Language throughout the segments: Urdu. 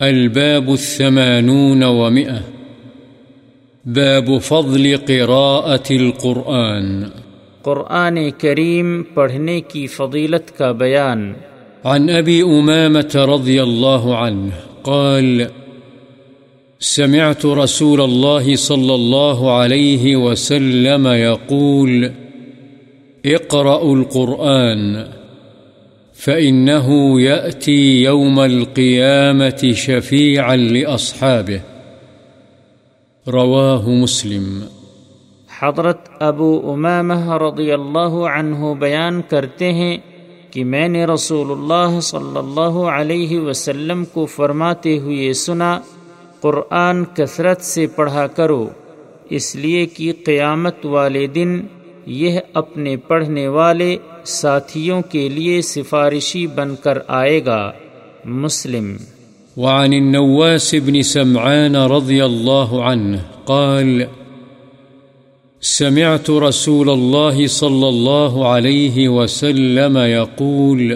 الباب الثمانون ومئة. باب فضل قراءة القرآن. قرآن کریم پڑھنے کی فضیلت کا بیان. عن أبي أمامة رضي الله عنه قال سمعت رسول الله صلى الله عليه وسلم يقول اقرأوا القرآن. فإنه يأتي يوم القيامة شفيعا لأصحابه رواه مسلم حضرت ابو امامہ رضی اللہ عنہ بیان کرتے ہیں کہ میں نے رسول اللہ صلی اللہ علیہ وسلم کو فرماتے ہوئے سنا، قرآن کثرت سے پڑھا کرو، اس لیے کہ قیامت والے دن یہ اپنے پڑھنے والے ساتھیوں کے لیے سفارشی بن کر آئے گا۔ مسلم۔ وعن النواس بن سمعان رضي الله عنه قال، سمعت رسول الله صلى الله عليه وسلم يقول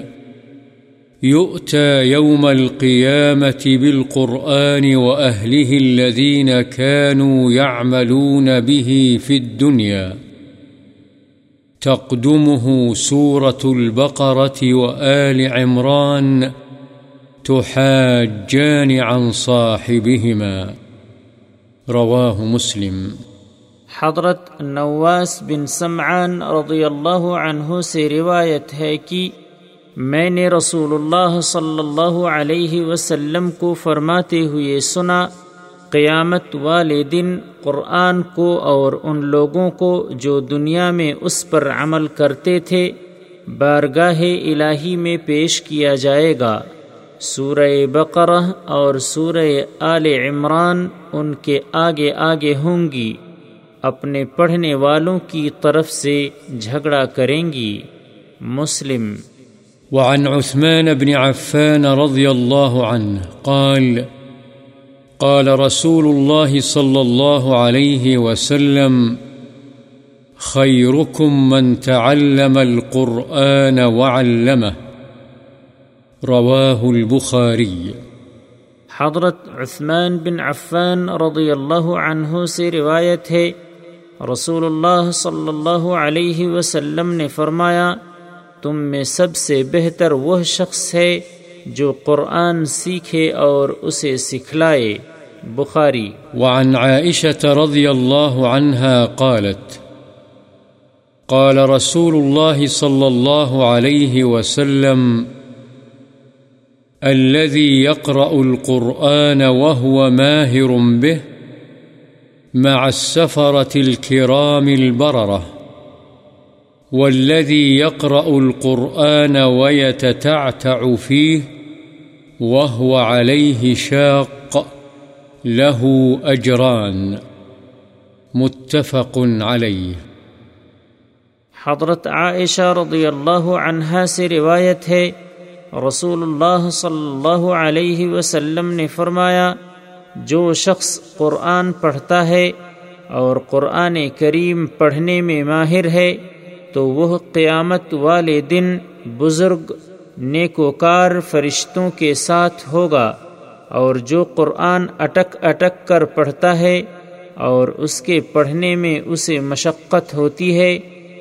يؤتى يوم القيامة بالقرآن وأهله الذين كانوا يعملون به في الدنيا تقدمه سورة البقرة وآل عمران تحاجان عن صاحبهما. رواه مسلم. حضرت نواس بن سمعان رضی اللہ عنہ سے روایت ہے کہ میں نے رسول اللہ صلی اللہ علیہ وسلم کو فرماتے ہوئے سنا قیامت والے دن قرآن کو اور ان لوگوں کو جو دنیا میں اس پر عمل کرتے تھے، بارگاہ الہی میں پیش کیا جائے گا۔ سورہ بقرہ اور سورہ آل عمران ان کے آگے آگے ہوں گی، اپنے پڑھنے والوں کی طرف سے جھگڑا کریں گی۔ مسلم۔ وعن عثمان بن عفان رضي الله عنه قال قال رسول الله صلى الله عليه وسلم، خيركم من تعلم القرآن وعلمه رواه البخاري حضرت عثمان بن عفان رضی اللہ عنہ سے روایت ہے، رسول اللہ صلی اللہ علیہ وسلم نے فرمایا، تم میں سب سے بہتر وہ شخص ہے جو قرآن سیکھے اور اسے سکھلائے۔ بخاری وعن عائشة رضي الله عنها قالت، قال رسول الله صلى الله عليه وسلم، الذي يقرأ القرآن وهو ماهر به مع السفرة الكرام البررة، والذي يقرأ القرآن ويتتعتع فيه وهو عليه شاق له أجران متفق عليه. حضرت عائشہ رضی اللہ عنہا سے روایت ہے، رسول اللہ صلی اللہ علیہ وسلم نے فرمایا، جو شخص قرآن پڑھتا ہے اور قرآن کریم پڑھنے میں ماہر ہے، تو وہ قیامت والے دن بزرگ، نیکوکار فرشتوں کے ساتھ ہوگا۔ اور جو قرآن اٹک اٹک کر پڑھتا ہے اور اس کے پڑھنے میں اسے مشقت ہوتی ہے،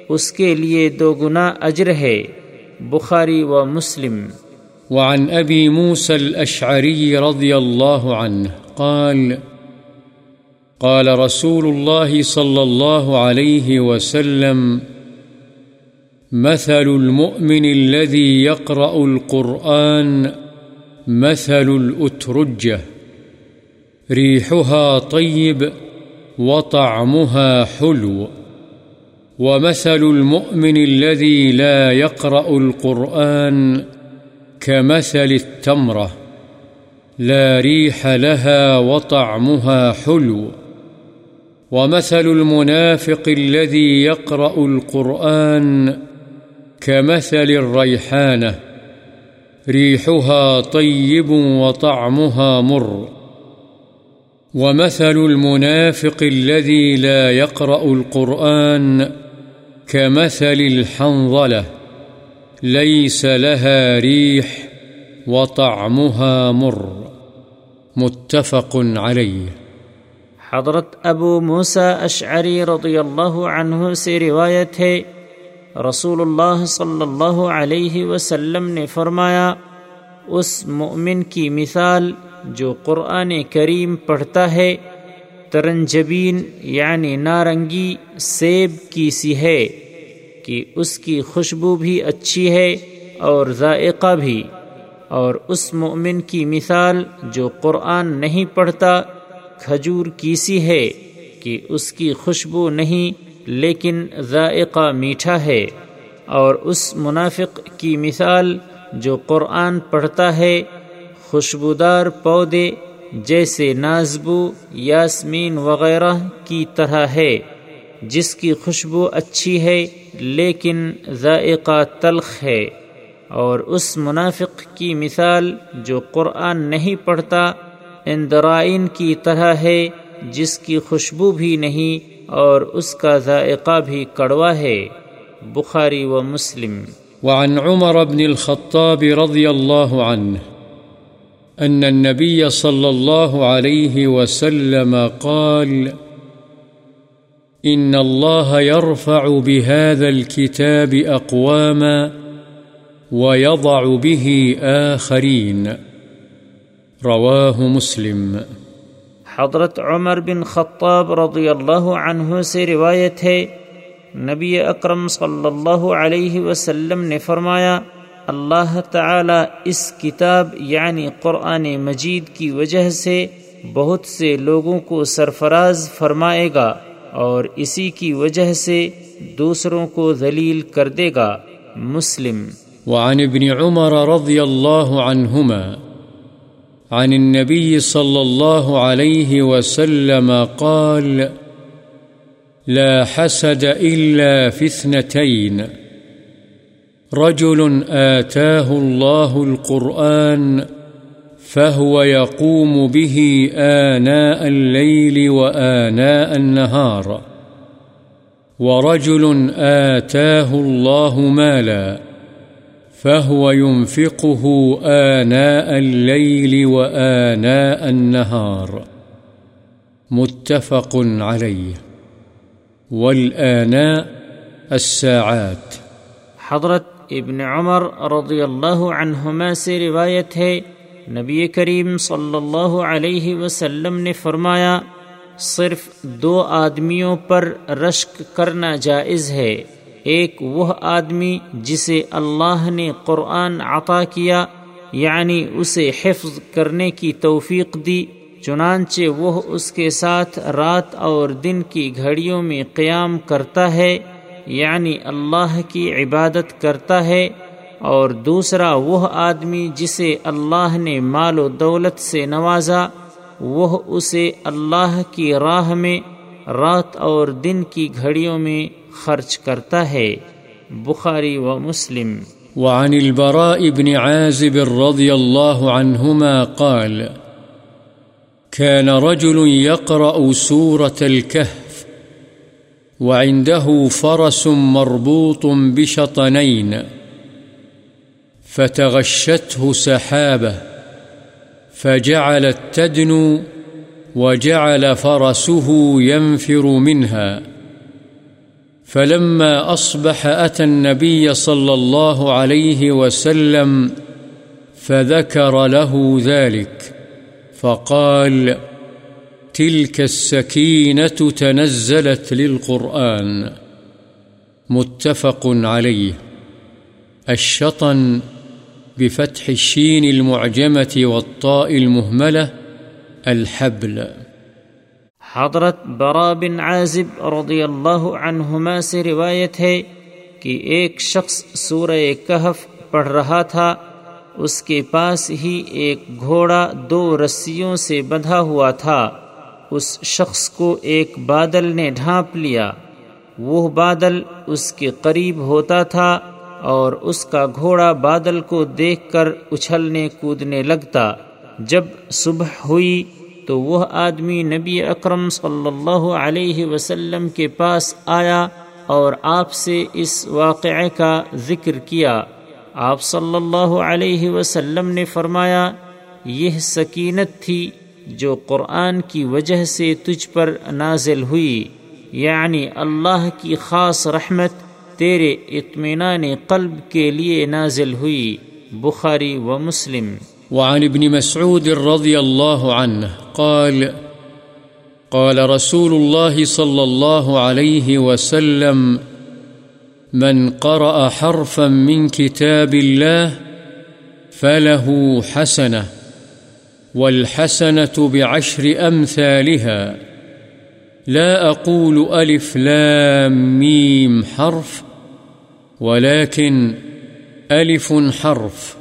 اس کے لیے دو گنا اجر ہے۔ بخاری و مسلم۔ وعن أبي موسى الأشعري رضي الله عنه قال قال رسول الله صلى الله عليه وسلم، مثل المؤمن الذي يقرأ القرآن مثل الأترجة ريحها طيب وطعمها حلو. ومثل المؤمن الذي لا يقرأ القرآن كمثل التمرة، لا ريح لها وطعمها حلو. ومثل المنافق الذي يقرأ القرآن كمثل الريحانة ريحها طيب وطعمها مر. ومثل المنافق الذي لا يقرأ القرآن كمثل الحنظلة، ليس لها ريح وطعمها مر. متفق عليه. حضرت ابو موسا اشعری رضی اللہ عنہ سے روایت ہے رسول اللہ صلی اللہ علیہ وسلم نے فرمایا، اس مؤمن کی مثال جو قرآن کریم پڑھتا ہے، ترنجبین یعنی نارنگی سیب کی سی ہے کہ اس کی خوشبو بھی اچھی ہے اور ذائقہ بھی۔ اور اس مومن کی مثال جو قرآن نہیں پڑھتا، کھجور کی سی ہے کہ اس کی خوشبو نہیں لیکن ذائقہ میٹھا ہے اور اس منافق کی مثال جو قرآن پڑھتا ہے، خوشبودار پودے جیسے نازبو، یاسمین وغیرہ کی طرح ہے، جس کی خوشبو اچھی ہے لیکن ذائقہ تلخ ہے۔ اور اس منافق کی مثال جو قرآن نہیں پڑھتا، اندرائن کی طرح ہے، جس کی خوشبو بھی نہیں اور اس کا ذائقہ بھی کڑوا ہے، بخاری و مسلم۔ وعن عمر بن الخطاب رضي الله عنه أن النبي صلى الله عليه وسلم قال إن الله يرفع بهذا الكتاب أقواما ويضع به آخرين رواه مسلم۔ حضرت عمر بن خطاب رضی اللہ عنہ سے روایت ہے، نبی اکرم صلی اللہ علیہ وسلم نے فرمایا، اللہ تعالی اس کتاب یعنی قرآن مجید کی وجہ سے بہت سے لوگوں کو سرفراز فرمائے گا اور اسی کی وجہ سے دوسروں کو ذلیل کر دے گا۔ مسلم۔ وعن ابن عمر رضی اللہ عنہما عن النبي صلى الله عليه وسلم قال، لا حسد إلا في اثنتين. رجل آتاه الله القرآن فهو يقوم به آناء الليل وآناء النهار. ورجل آتاه الله مالا فهو ينفقه آناء الليل وآناء النهار. متفق عليه. والآناء الساعات. حضرت ابن عمر رضی اللہ عنہما سے روایت ہے، نبی کریم صلی اللہ علیہ وسلم نے فرمایا، صرف دو آدمیوں پر رشک کرنا جائز ہے۔ ایک وہ آدمی جسے اللہ نے قرآن عطا کیا یعنی اسے حفظ کرنے کی توفیق دی، چنانچہ وہ اس کے ساتھ رات اور دن کی گھڑیوں میں قیام کرتا ہے یعنی اللہ کی عبادت کرتا ہے۔ اور دوسرا وہ آدمی جسے اللہ نے مال و دولت سے نوازا، وہ اسے اللہ کی راہ میں رات اور دن کی گھڑیوں میں خرچ کرتا ہے۔ بخاری و مسلم۔ وعن البراء بن عازب رضی اللہ عنہما قال كان رجل يقرأ سورة الكهف وعنده فرس مربوط بشطنين فتغشته سحابة فجعلت تدنو وجعل فرسه ينفر منها فلما أصبح أتى النبي صلى الله عليه وسلم فذكر له ذلك، فقال تلك السكينة تنزلت للقرآن. متفق عليه. الشطن بفتح الشين المعجمة والطاء المهملة، الحبل. حضرت برا بن عازب رضی اللہ عنہما سے روایت ہے کہ ایک شخص سورہ کہف پڑھ رہا تھا، اس کے پاس ہی ایک گھوڑا دو رسیوں سے بندھا ہوا تھا۔ اس شخص کو ایک بادل نے ڈھانپ لیا۔ وہ بادل اس کے قریب ہوتا تھا اور اس کا گھوڑا بادل کو دیکھ کر اچھلنے کودنے لگتا۔ جب صبح ہوئی تو وہ آدمی نبی اکرم صلی اللہ علیہ وسلم کے پاس آیا اور آپ سے اس واقعے کا ذکر کیا۔ آپ صلی اللہ علیہ وسلم نے فرمایا، یہ سکینت تھی جو قرآن کی وجہ سے تجھ پر نازل ہوئی۔ یعنی اللہ کی خاص رحمت تیرے اطمینان قلب کے لیے نازل ہوئی۔ بخاری و مسلم۔ وعن ابن مسعود رضي الله عنه قال قال رسول الله صلى الله عليه وسلم، من قرأ حرفا من كتاب الله فله حسنة، والحسنة بعشر أمثالها، لا أقول ألف لام ميم حرف، ولكن ألف حرف.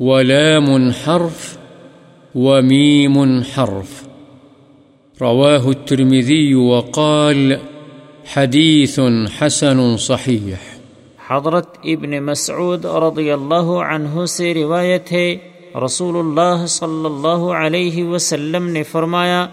ولام حرف وميم حرف رواه الترمذي وقال حديث حسن صحيح حضرت ابن مسعود رضی اللہ عنہ سے روایت ہے، رسول اللہ صلی اللہ علیہ وسلم نے فرمایا،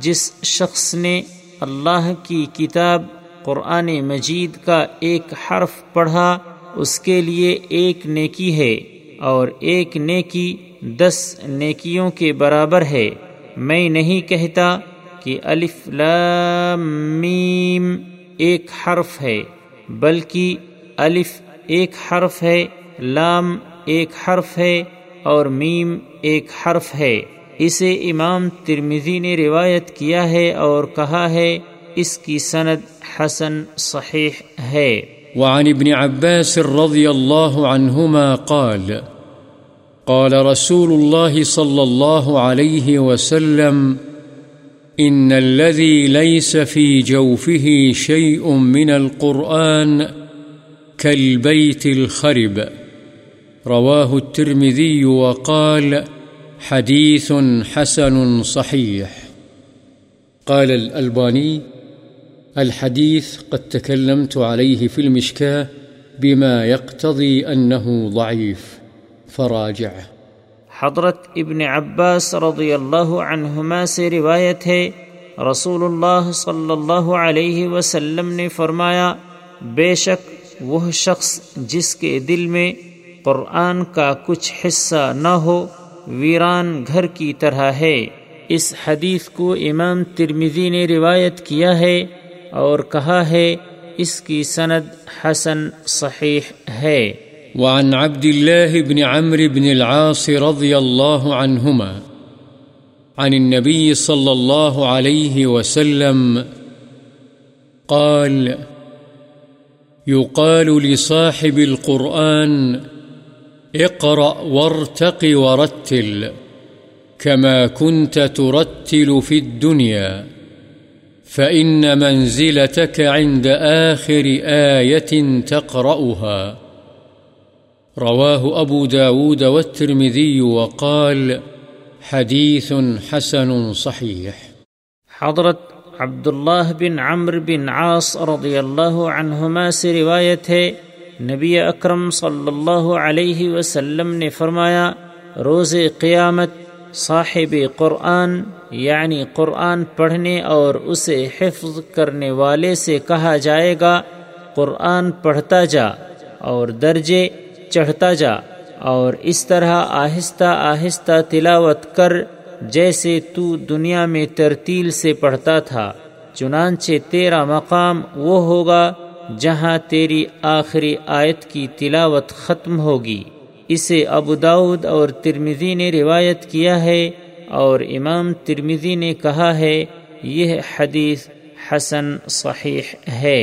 جس شخص نے اللہ کی کتاب قرآن مجید کا ایک حرف پڑھا، اس کے لیے ایک نیکی ہے۔ اور ایک نیکی دس نیکیوں کے برابر ہے۔ میں نہیں کہتا کہ الف لام میم ایک حرف ہے، بلکہ الف ایک حرف ہے، لام ایک حرف ہے اور میم ایک حرف ہے۔ اسے امام ترمزی نے روایت کیا ہے اور کہا ہے، اس کی سند حسن صحیح ہے۔ وعن ابن عباس رضي الله عنهما قال قال رسول الله صلى الله عليه وسلم، إن الذي ليس في جوفه شيء من القرآن كالبيت الخرب. رواه الترمذي وقال، حديث حسن صحيح. قال الألباني، الحديث قد تكلمت عليه في المشكاة بما يقتضي أنه ضعيف. فراجعه حضرت ابن عباس رضی اللہ عنہما سے روایت ہے رسول اللہ صلی اللہ علیہ وسلم نے فرمایا، بے شک وہ شخص جس کے دل میں قرآن کا کچھ حصہ نہ ہو، ویران گھر کی طرح ہے۔ اس حدیث کو امام ترمزی نے روایت کیا ہے اور کہا ہے، اس کی سند حسن صحیح ہے۔ وعن عبد الله بن عمرو بن العاص رضي الله عنهما عن النبي صلى الله عليه وسلم قال يقال لصاحب القرآن اقرأ وارتق ورتل كما كنت ترتل في الدنيا، فإن منزلتك عند آخر آية تقرأها. رواه أبو داود والترمذي وقال حديث حسن صحيح. حضرت عبداللہ بن عمر بن عاص رضی اللہ عنہما سے روایت ہے، نبی اکرم صلی اللہ علیہ وسلم نے فرمایا، روز قیامت صاحب قرآن یعنی قرآن پڑھنے اور اسے حفظ کرنے والے سے کہا جائے گا، قرآن پڑھتا جا اور درجے چڑھتا جا اور اس طرح آہستہ آہستہ تلاوت کر جیسے تو دنیا میں ترتیل سے پڑھتا تھا، چنانچہ تیرا مقام وہ ہوگا جہاں تیری آخری آیت کی تلاوت ختم ہوگی۔ اسے ابو داود اور ترمزی نے روایت کیا ہے اور امام ترمزی نے کہا ہے، یہ حدیث حسن صحیح ہے۔